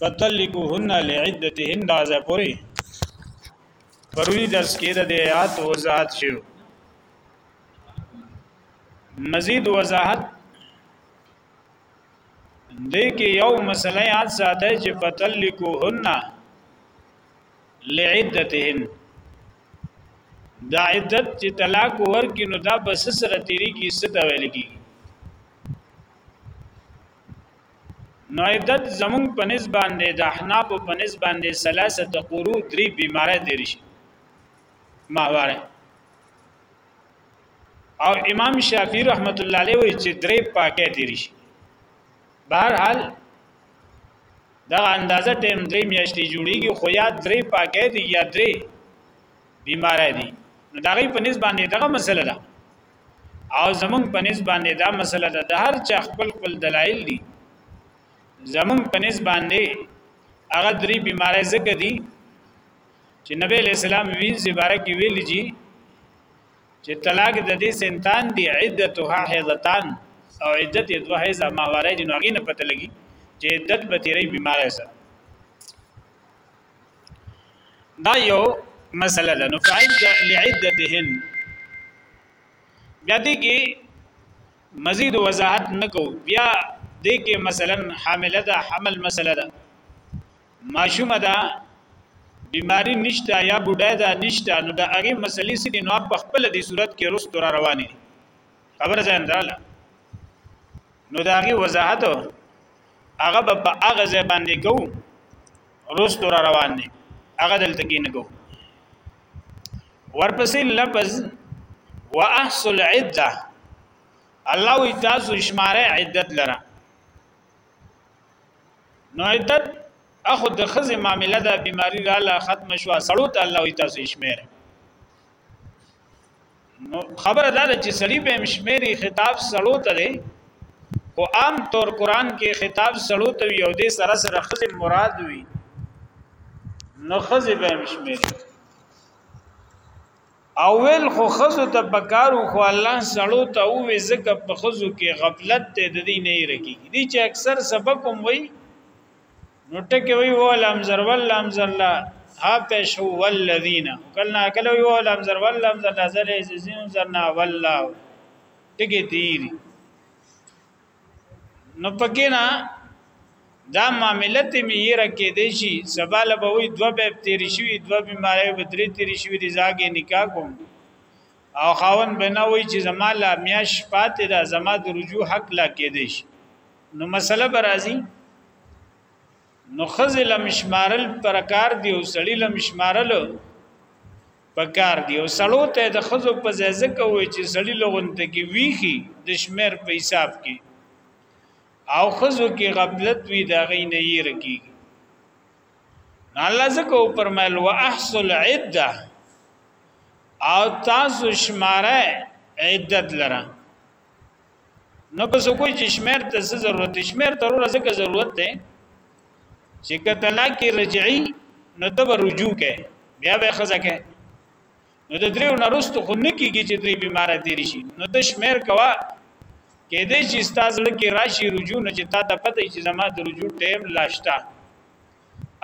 فطلقوهن لعدتهن دا ځای پوری پرونی درس کې د آیات وضاحت شو مزید وضاحت دې کې یو مسله یاد ساته چې فطلقوهن لعدتهن دا عدت چې طلاق ورکې نو دا بس سره تیری کې ست ویل کیږي نو عدت زمونږ په نس باندې د احناف په نس باندې ثلاثه قرو درې بیماری تیر شي ماهواره او امام شافعی رحمت الله علیه وی چې درې پاکه تیر شي بهر حال دا اندازه ټیم درې میاشتې جوړیږي خو یا درې پاکه دي یا درې بیماری دي نو دا غي په نس باندې دغه مسله ده او زمون په نس باندې دا مسله ده د هر چا خپل خپل دلایل دي زمون په نس باندې هغه درې بیماری زکه دي چې نبی له سلام ویل زبارک ویل جی چې طلاق د دې سنتان دی عدتها حیضتان او عدت دو حیضه ما واره دي نو غینه پته لګي چې عدت به تیرې بیماری سره دا یو مسله ده نو فعد لعدتهن بیا دې کې مزید وضاحت نکو بیا دې کې مثلا حامله ده حمل مسله ده ماشومه ده بیماری نشته یا بډای ده نشته نو د هغه مسلې سړي نو په خپل دې صورت کې رست را رواني خبر ځان دراله نو دا هغه وضاحت هغه په هغه ځای باندې کوو روستو را روان دي هغه دلته کې نه کو ورپسې لفظ واحصل عده الله وی تاسو شماره عدت لره نو عدت اخو د خزه معاملې ده بیماری رااله ختم شو سړو ته الله وی تاسو شماره نو خبره دا ده چې سړی به مشمېری خطاب سړو ته دی او عام طور قران کې خطاب سړو ته وي او د سره سره خزه مراد وي نو خزه به مشمېری اول خو خزو ته پکارو خو الله سړو ته او زکه په خزو کې غفلت ته د دې نه رکیږي دي چې اکثر سبق هم وي نو ټکی وی و لام زر ول لام زر لا ها پیش هو والذین کلنا کلو یو لام زر ول لام زر لا زر زین زرنا والله ټکی تیر نو پکې نه دا معاملت می یې رکې دی شي سبا له به وي دوه به تیر شي دوه بیماری به درې تیر شي دي زاګه نکاح کوم او خاون بنا وی چې زما لا میاش پاتې دا زما د رجوع حق لا کې دی شي نو مسله برازي نو خزه لمشمارل پرکار دی او سړی لمشمارل پکار دی او سړو ته د خزو په ځای کوي چې سړی لغونته کې ویخي د شمیر په حساب کې او خزو کې غفلت وی دا غي نه یې رکی الله زکو پرمل واحصل عده او تاسو شماره عدت لره نه په سکوي چې شمیر ته څه ضرورت دی شمیر ته وروره ځکه ضرورت دی چې که طلاق رجعي نو ته رجوع کې بیا به خزه کې نو د دریو نرستو خو نه کیږي چې درې بیمار تیر شي نو د شمیر کوا کې دې چې استاد لکه راشي رجوع نه چې تا ته پته چې زما د رجوع ټیم لاشتا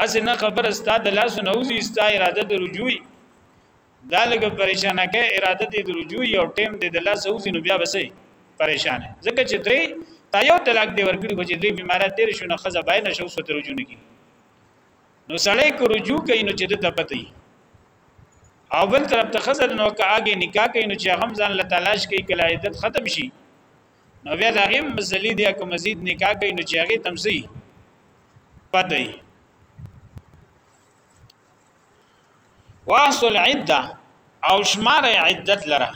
از نه خبر استاد لاس نوځي استاد اراده د رجوعي دا لګ پریشانه کې اراده دې درجو یو ټیم دې د لاس اوځي نو بیا بسې پریشانه ځکه چې درې تا یو طلاق دې ورکړي خو چې درې بیماره تیر شو نه خزه باید نشو سو درجو نه کی نو سړی کو رجوع کوي نو چې د تپتی او بل طرف ته خزه نو کاږي نکاح کوي نو چې هغه ځان له تلاش کوي کله عدت ختم شي نو بیا دا غیم مزلی دی که مزید نکاح کوي نو چې هغه تمسي پته واسو العده او شمار عدت لره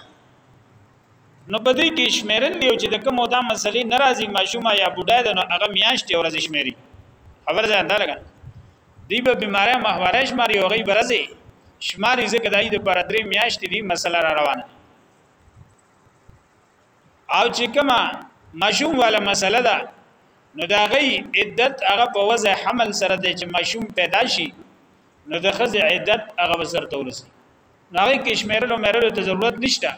نو په دې کې شمیرل دی چې د کوم دا مسلې ناراضي ماشومه یا بوډا ده نو هغه میاشتې ورځ شمیري خبر ځان دا لګا دی به بیماری محوره شماري او غي برزي شماري ځکه دای د پر درې میاشتې دی مسله را روانه او چې کما ماشوم والا مسله ده نو دا غي عدت هغه په وضع حمل سره د چې ماشوم پیدا شي نو د خزه عدت هغه وسر تورسي نو هغه کې شمیرلو مېرلو ته ضرورت نشته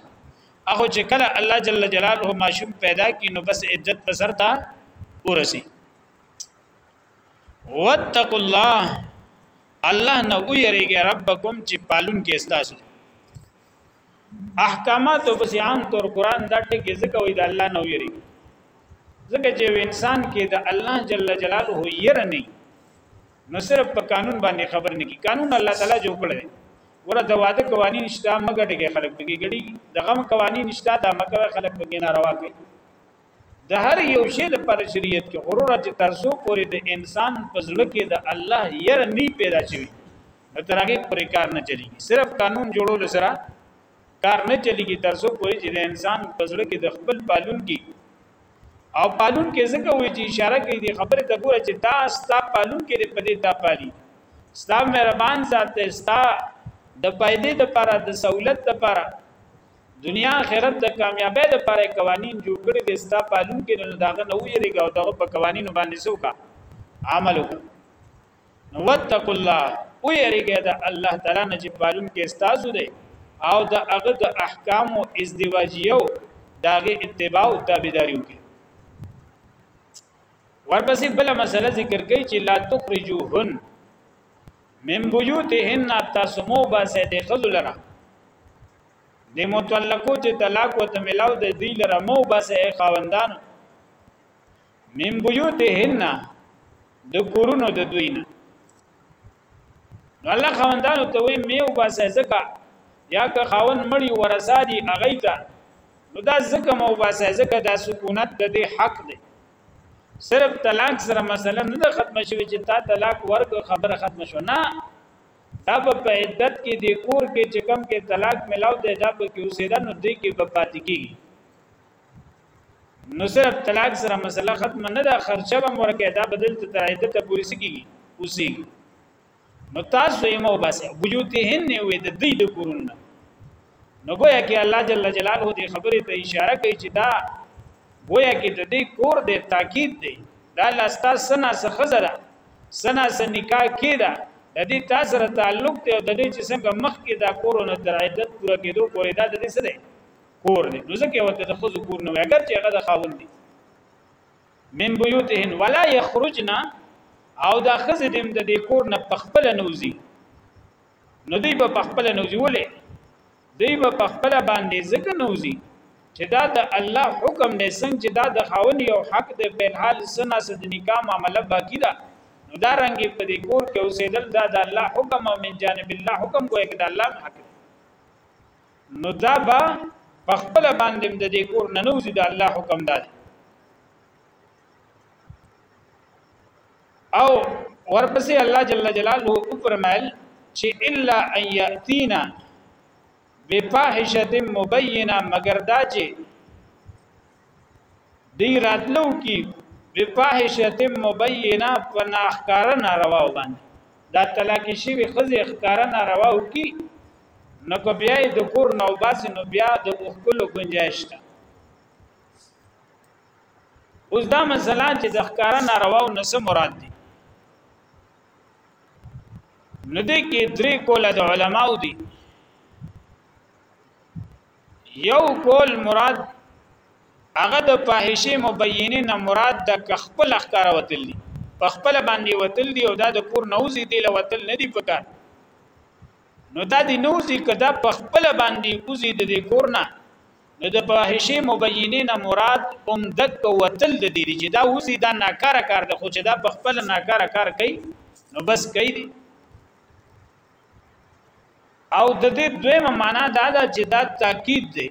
هغه چې کله الله جل جلاله ماشوم پیدا کړي نو بس عدت په سر تا ورسي واتقوا الله الله نه ویریږي ربکم چې پالون کې استاسو احکامات او بس عام طور قران دا ټکی ځکه وای د الله نو یری ځکه چې انسان کې د الله جل جلاله ير نه نو صرف په قانون باندې خبر نه کی قانون الله تعالی جوړ کړی ګوره د واده قوانین شته مګټه کې خلک پکې ګړي د غم قوانین شته د مکه خلک پکې ناروا کوي د هر یو شی د پر شریعت کې غرور چې ترسو پورې د انسان په زړه کې د الله ير نه پیدا شوی نو تر هغه پورې کار نه چلیږي صرف قانون جوړول سره کار نه چلیږي ترسو پورې چې د انسان په زړه کې د خپل پالون کې او پالون کې ځکه وی چې اشاره کوي د خبره ته ګوره چې دا ستا پالون کې په دې تا پالي ستا مهربان ذات ستا د پایدې د پاره د سہولت د پاره دنیا آخرت د کامیابی د پاره قوانین جوړ کړی دي ستا پالون کې نو داغه نه ویریږي او دغه په قوانینو باندې سوکا عمل وکړه نو وتق الله او یریږي د الله تعالی نه چې پالون کې استاسو دی او د هغه د احکام او ازدواجیو داغه اتباع او تابعداري وکړي ورپسې بل مسله ذکر کوي چې لا تخرجوهن من بيوتهن تاسمو باسه د خذلنا د متعلقو چې طلاق و ته ملاو د دی لره مو بس اے خاوندان من بیوتهن د کورونو د دوی نه الله خاوندانو ته وی میو بس زکا یا که خاون مړی ورسا دی اغی ته نو دا زکه مو بس زکه دا سکونت د دې حق دی صرف طلاق سره مسله نه ختم شوی چې تا طلاق ورک خبره ختم شو نه دا به په عدت کې د کور کې چې کم کې طلاق ملاو دی دا به کې اوسېده نو دوی کې به پاتې کېږي نو صرف طلاق سره مسله ختم نه ده خرچه به مرکه دا بدل ته تر عدت پورې سکیږي اوسې نو تاسو یې مو بس بيوتهن وې د دې د کورونه نو ګویا کې الله جل جلاله دې خبره ته اشاره کوي چې دا ګویا کې د دې کور د تاکید دی دا لاستا سنا سخزره سنا سن نکاح کیدا د دې تاسو سره تعلق ته د دې چې څنګه مخ کې دا کورونه تر عدت پوره کېدو پورې دا د دې سره کور دی نو ځکه وته د خزو کور نه اگر چې هغه د خاوند دی من بيوتهن ولا يخرجنا او دا خزه دیم د دې کور نه پخپل نوزی نو دی په پخپل نوزی ولې دوی به په خپل باندې ځکه نوځي چې دا د الله حکم دی څنګه چې دا د خاون یو حق دی په الحال سنا سد نکاح معاملې باقی ده نو دا رنګي په دې کور کې اوسېدل دا د الله حکم او من جانب الله حکم کوی کې دا الله حق دی نو دا به په خپل باندې د دې کور نه نوځي دا الله حکم دی او ورپسې الله جل جلاله او فرمایل چې الا ان یاتینا بفاحشه مبینه مگر دا چې دی راتلو کی بفاحشه مبینه فناخکار ناروا باندې دا طلاق شي وي خزه اخکار ناروا کی نو کو بیا د کور نو باس نو بیا د خپل گنجائش ته اوس دا مسله چې د ښکارا ناروا او نس مراد دي نو دې کې درې کوله د علماو دي یو کول مراد هغه د فاحشه مبینه نه مراد د خپل ښکارا وتل دي په خپل باندې وتل دي او دا د کور نوزي دی لوتل نه دي پکار نو دا د نوزي کدا په خپل باندې اوزي د کور نه نو د فاحشه مبینه نه مراد هم دک په وتل د دې چې دا وزي دا ناکاره کار د خو چې دا په خپل ناکاره کار کوي نو بس کوي دي او د دې دویمه معنا دا ده چې دا تاکید دی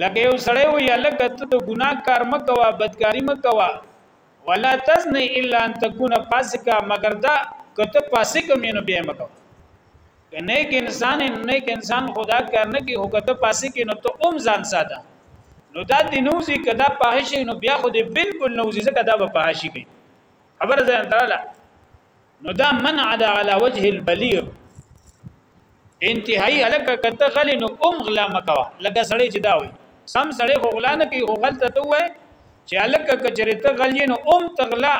لکه یو سړی وي لکه ته د ګناه کار مکوا بدکاری مکوا ولا تزنی الا ان تكون فاسقا مگر دا کته فاسق مینو به مکوا که نیک انسان نیک انسان خدا کار نه کی هوکته پاسې کې نو ته اوم ځان ساته نو دا د نوزي کدا پاهشي نو بیا خو دې بالکل نوزي ځکه دا به پاهشي کوي خبر ځان تراله نو دا منع ده علی وجه البلیغ انتهایی الکه کته غلی نو اوم غلا مکوا لکه سړی چې دا وي سم سړی خو غلا نه کوي خو غلطه ته وای چې الکه کچریته غلی نو اوم تغلا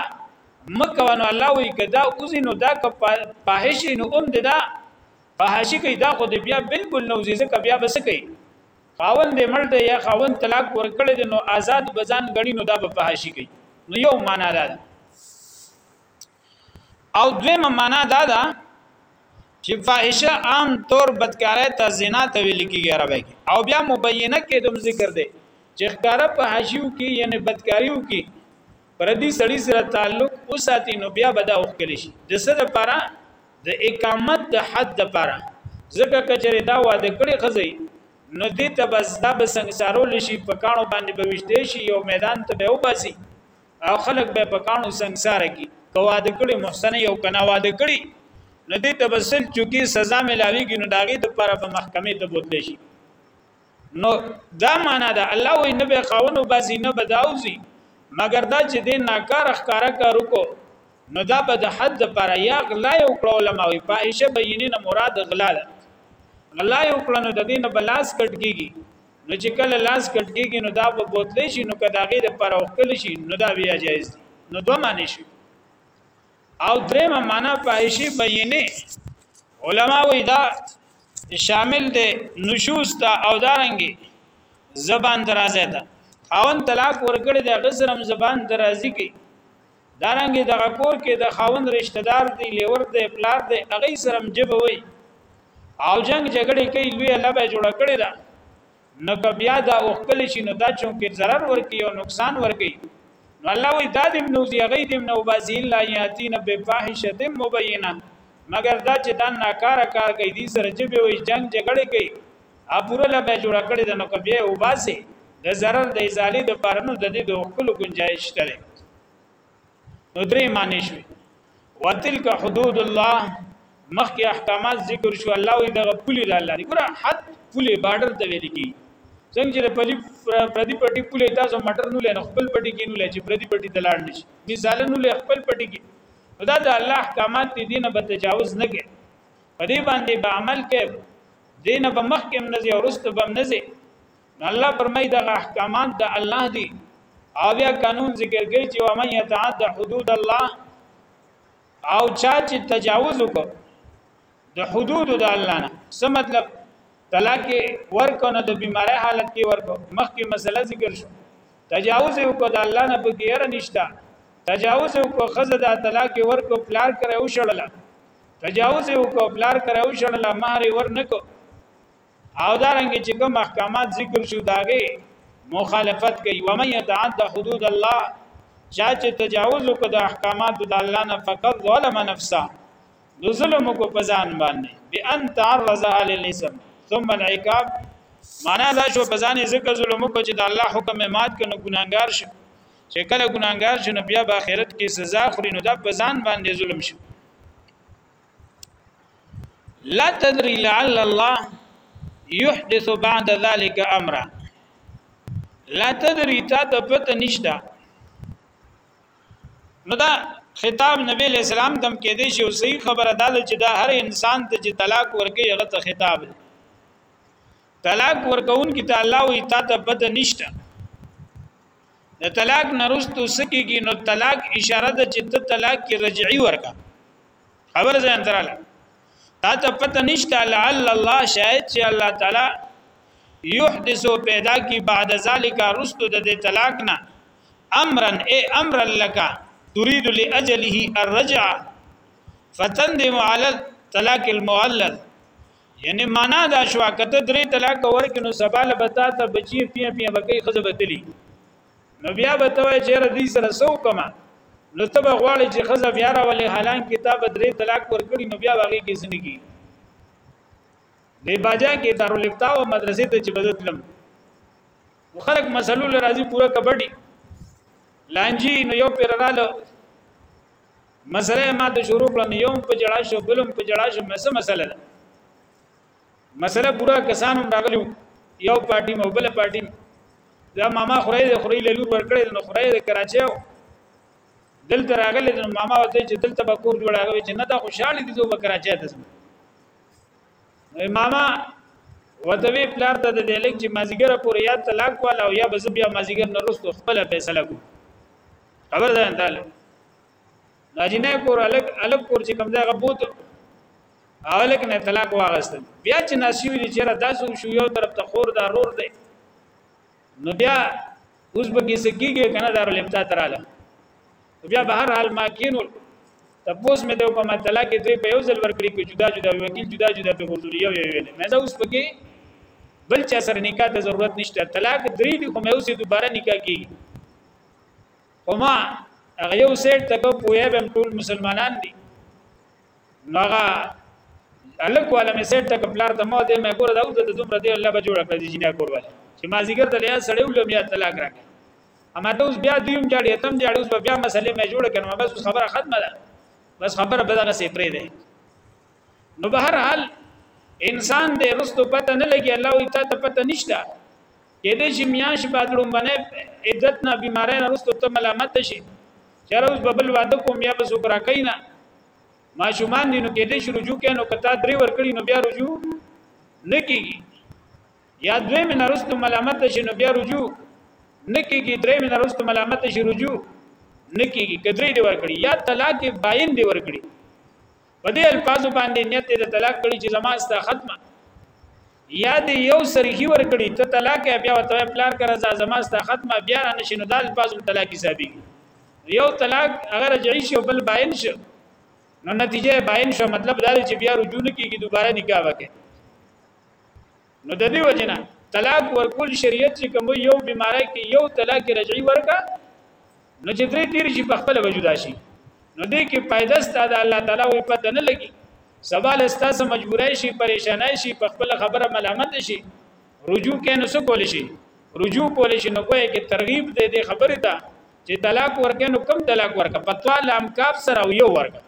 مکوه نو الله وی کدا اوزی نو دا که پاهش نو ام د دا پاهشی کوي دا خو د بیا بالکل نو زیزه ک بیا بس کوي خاوند مړ دی یا خاوند طلاق ورکړي دی نو آزاد بزان غني نو دا په پاهشی کوي نو یو معنا ده او دویمه معنا دا ده چې فاحشه عام طور بدکارۍ ته زنا ته ویل کیږي عربی کې او بیا مبینه کې دوم ذکر دی چې ښکارا په حاشیو کې یعنی بدکاریو کې پردي سړي سره تعلق وساتي نو بیا به دا وکړي شي د څه لپاره د اقامت د حد لپاره ځکه کچره دا واده کړي خزي نو دې ته بس دا به سنگسارول شي په کانو باندې به وشته شي یو میدان ته به وباسي او خلک به په کانو سنگسار کی کو واده کړي محسن یو کنا واده کړي نو دې ته بسل چوکي سزا ملاويږي نو داغي د لپاره به محکمه ته بوتل شي نو دا معنا ده الله وی نه به خاون او بازی نه بداوزی مګر دا چې دین ناکار ښکارا کار وکړو نو دا به د حد پر یا غلا یو کړو علماء وی فاحشه بینه نه مراد غلا ده غلا یو کړو نو د دین بلاس کټ کیږي نو چې کله لاس کټ کیږي نو دا په بوتلې شي نو کداغه د پر اوخل شي نو دا بیا جایز دي نو دوه معنی شي او درېمه معنا فاحشي بینه علما وی دا شامل دی نشوز ته او دارنګي زبان درازه ته خاون طلاق ورکړي د غزرم زبان درازي کې دارنګي دغه کور کې د خاون رشتہ دار دی لیور دی پلار دی اغه سرم جبوي او جنگ جګړه کوي لوی لبه جوړ کړي دا نو که بیا دا اوخکل شي نو دا چونکه ضرر ورکی او نقصان ورکی نو الله وی دا دیم نوزی هغه دیم نو بازی الا یاتین بفاحشه مبینه مگر دا چې دا ناکار کار کوي دي سره چې به وي جنگ جګړه کوي اپوره لبه جوړ کړی د نو کبه او باسي د zarar د ازالي د پرنو د دې د خپل گنجائش تره نو درې معنی شوي وتلک حدود الله مخکې احکامات ذکر شو الله وی دغه پولی د الله دی ګره حد پولی بارډر ته ویل کی څنګه چې د پلی پردی پټی پولی تاسو مټر نو لنه خپل پټی کې نو لچې پردی پټی ته لاړ نشي مثال نو له خپل پټی کې دا د الله احکامات دي دینه به تجاوز نه کوي په دې باندې به عمل کوي دینه به مخکې هم نه زی او رست به هم نه زی نو الله فرمای دغه احکامات د الله دی او بیا قانون ذکر کوي چې ومن يتعد حدود الله او چا چې تجاوز وکړ د حدود د الله نه څه مطلب طلاق ورکو نه د بیماری حالت کې ورکو مخکې مسله ذکر شو تجاوز وکړ د الله نه بغیر نشتا تجاوز وکړ خزه د طلاق ورکو پلار کړو شړل تجاوز وکړ پلار کړو شړل مہر ورنکو او دا رنګ چې کوم احکامات ذکر شو داغه مخالفت کوي ومن يتعد حدود الله چا چې تجاوز وکړ د احکامات د الله نه فقط ظلم نفسه نو ظلم کو پزان باندې بان تعرض علی الاسم ثم العقاب معنا دا شو پزان ذکر ظلم کو چې د الله حکم مات کنه ګناګار شي چې کله ګناګار شي نو بیا په آخرت کې سزا خوري نو دا پزان باندې ظلم شي لا تدري لعل الله يحدث بعد ذلك امرا لا تدري تا ته پته نشته نو دا خطاب نبی علیہ السلام دم کې دی شو صحیح خبره ده چې دا هر انسان ته چې طلاق ورکړي هغه ته خطاب دی طلاق ورکون کې ته الله وي تا ته پته نشته د طلاق نرستو سکیږي نو طلاق اشاره ده چې ته طلاق کې رجعي ورکا خبر ځان تراله تا ته پته نشته لعل الله شاید چې الله تعالی یحدث پیدا کی بعد ذالک رستو د دې طلاق نه امرا ای امرا لك تريد لاجله الرجعه فتندم على طلاق المعلل یعنی معنا دا شو کته درې طلاق ورکې نو سباله بتا ته بچی پیا پیا بکې خزه بدلی نو بیا به ته وای چې ردی سره سو کما نو ته به غواړي چې خزه بیا راولې حالان کتاب درې طلاق ورکړي نو بیا واغې کې سن کی دی باجا کې دارالفتا او مدرسې ته چې بدتلم نو خلک مسلو لرازي پورا کبډي لانجی نو یو پیر رااله مسله ما ته شروع کړم یو په جړا شو بلم په جړا شو مسه مسله ده مسله پورا کسان هم راغلو یو پارټي مو بل پارټي دا ماما خړای د خړی لور ورکړې نو خړای د کراچي دلته راغلې نو ماما وته چې دلته به کور جوړاوي چې نه دا خوشاله دي دوه کراچي ته سم ماما وته وی پلار ته د لیک چې مازیګر پورې یا طلاق والا او یا بز بیا مازیګر نه رسو خپل فیصله کو خبر ده انتاله ناجینه کور الګ الګ کور چې کوم ځای غبوت الګ نه طلاق واغستل بیا چې ناسی ویل چې را داسو شو یو طرف ته خور دا رور دی نو بیا اوس به کیسه کیږي کنه دار لپتا تراله بیا به هر حال ما کینو تپوس مې ته کومه طلاق دوی په یو ځل ورکړي کې جدا جدا وکیل جدا جدا په ورزول یو یو ویل مې دا اوس پکې بل چا سره نکاح ته ضرورت نشته طلاق درې دي خو مې اوسې دوباره نکاح کیږي خو ما هغه یو سیټ ته کو پوهه به ټول مسلمانان دي نو هغه الک والا مې سیټ ته کپلار ته مو دې مې ګور دا د دومره دې الله به جوړ کړی جنیا کور والا چې ما زیګر ته لیا سړی ولوم یا طلاق راکړ اما ته اوس بیا دیوم جاړې تم جاړې اوس بیا مسلې مې جوړ کړم بس خبره ختمه ده بس خبره به دغه سي پرې ده نو به هر حال انسان دې رستو پته نه لګي الله وي ته پته نشته کېدای شي میاش بعد لومبنه عدت نه بیماری نه رستو ته ملامت شي چېر اوس ببل واده کوم بیا به سوکرا کینا ماشومان دي نو کېدای شي رجوع کین نو کته درې ور کړی نو بیا رجوع نه کیږي یا دوی من رستو ملامت شي نو بیا رجوع نه کیږي درې من رستو ملامت شي رجوع نه کیږي کدرې دی ور کړی یا طلاق باین دی ور کړی په دې الفاظو باندې نیت د طلاق کړي چې زما ستا ختمه یا دې یو سرخي ور کړي ته طلاق بیا وته پلار کرا زما ستا ختمه بیا نه شنو د الفاظو طلاق حسابي یو طلاق اگر جړی شو بل باین شو نو نتیجه باین شو مطلب دا چې بیا رجوع نه کیږي دوباره نکاح وکړي نو د دې وجنه طلاق ورکول شریعت چې کوم یو بیماری کې یو طلاق رجعي ورکا نو چې درې تیر شي په خپل وجودا شي نو دې کې پیدا ستاده الله تعالی وي پته نه لګي سوال استاسو مجبورای شي پریشانای شي په خپل خبره ملامت شي رجوع کین نو کول شي رجوع کول شي نو کوی کې ترغیب دې دې خبره ده چې طلاق ورکې نو کم طلاق ورکه پتوا لام کاف سره یو ورکه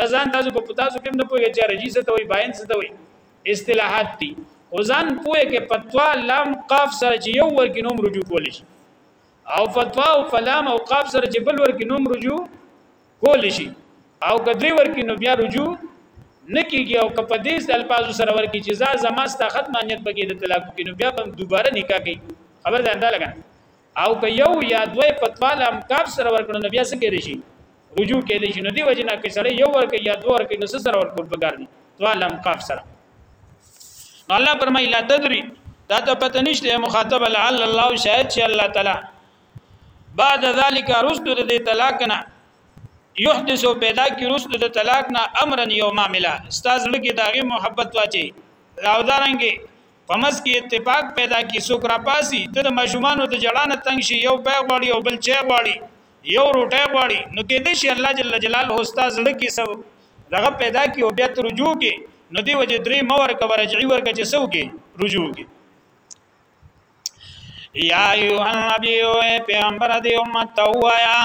دا ځان تاسو په تاسو کې نه پوهیږئ چې رجی څه ته وي باین څه ته وي اصطلاحات دي او ځان پوهه کې فتوا لام قاف سره چې یو ورګ نوم رجوع کول شي او فتوا او فلام او قاف سره چې بل ورګ نوم رجوع کول شي او کدی ورګ نو بیا رجوع نکیږي او کپ دې الفاظ سره ورګ چې زما ستا ختمانیت پکې د طلاق کې نو بیا به دوباره نکاح کوي خبر ده انده لګا او که یو یا دوه فتوا له امکاب سره ورکړو نو بیا څه کېدې شي رجوع کېدې شي نو دی وجنه کې سړی یو ورکې یا دوه ورکې نو سره ورکول پکار دي فتوا له امکاب سره الله فرمایي لا تدري دا ته پته نشته مخاطب لعل الله شاید چې الله تعالی بعد ذلك رسد د طلاقنا يحدث پیدا کی رسد د طلاقنا امرا یوم عملا استاد لکه داغه محبت واچي راودارنګي په مز کې اتفاق پیدا کی څوک را پاسی ته د ماشومانو د جړانه تنگ شي یو پای غواړي او بل چا غواړي یو روټه غواړي نو کې دې شي الله جل جلاله هوستا زړه کې سو دغه پیدا کی او بیا تر رجوع کې نو دی وجه درې مور کا ورجعي ورکه چې سو کې رجوع کې یا ایو النبی او پیغمبر دی امت ته وایا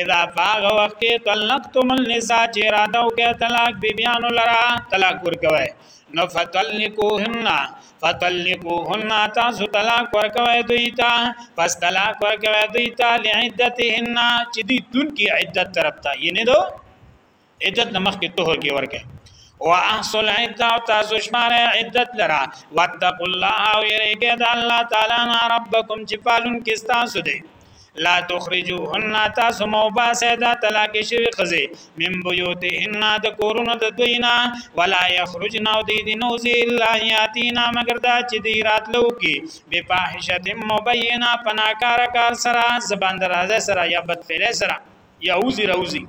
اذا فاغ وقت طلقتم النساء چې را دو کې طلاق بیبیانو لرا طلاق ورکوي نو فتلکوهن فتلکوهن تاسو طلاق ورکوي دوی ته پس طلاق ورکوي دوی ته لعدتهن چې دوی دن کې عدت طرف ته یعنی دو عدت نمخ کې طهر کې ورکه واحصل عدت تاسو شمار عدت لرا واتقوا الله او یریګه د الله تعالی نه ربکم چې پالون کې تاسو دی لا تخرجوهن تاسو مو باسه دا طلاق شوی خزه من بيوتهن د کورونو د دوینا ولا يخرجن او دی دی نوزی الا یاتینا مگر دا چې دی راتلو کی به فاحشه مبینه پناکار کار سره زبان درازه سره یا بدفعل سره یوزی روزی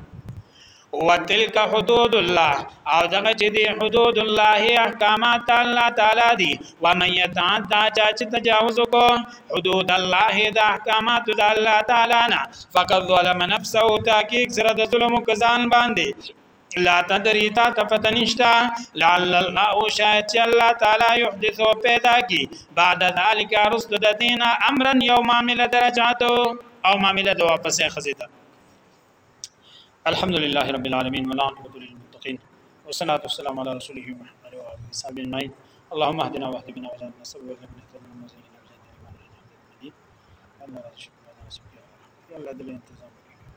وتلک حدود الله او دغه چې دی حدود الله احکامات الله تعالی دی و من یتعدا چا چې تجاوز کو حدود الله د احکامات د الله تعالی نه فقط ظلم نفسه تحقیق سره د ظلم کزان باندې لا تدری تا ته پته نشته لعل الله شاید چې الله تعالی یحدث او پیدا کی بعد ذلک رست د دینه امرا یو معامله درجات او معامله د واپسې خزیته الحمد لله رب العالمین والعاقبۃ للمتقین والصلاة والسلام علی رسوله محمد و آله وصحبه اجمعین اللهم اهدنا واهد بنا وجعلنا سبب لنا من اهتدى من مزيد الله رب العالمين الله دې انتظام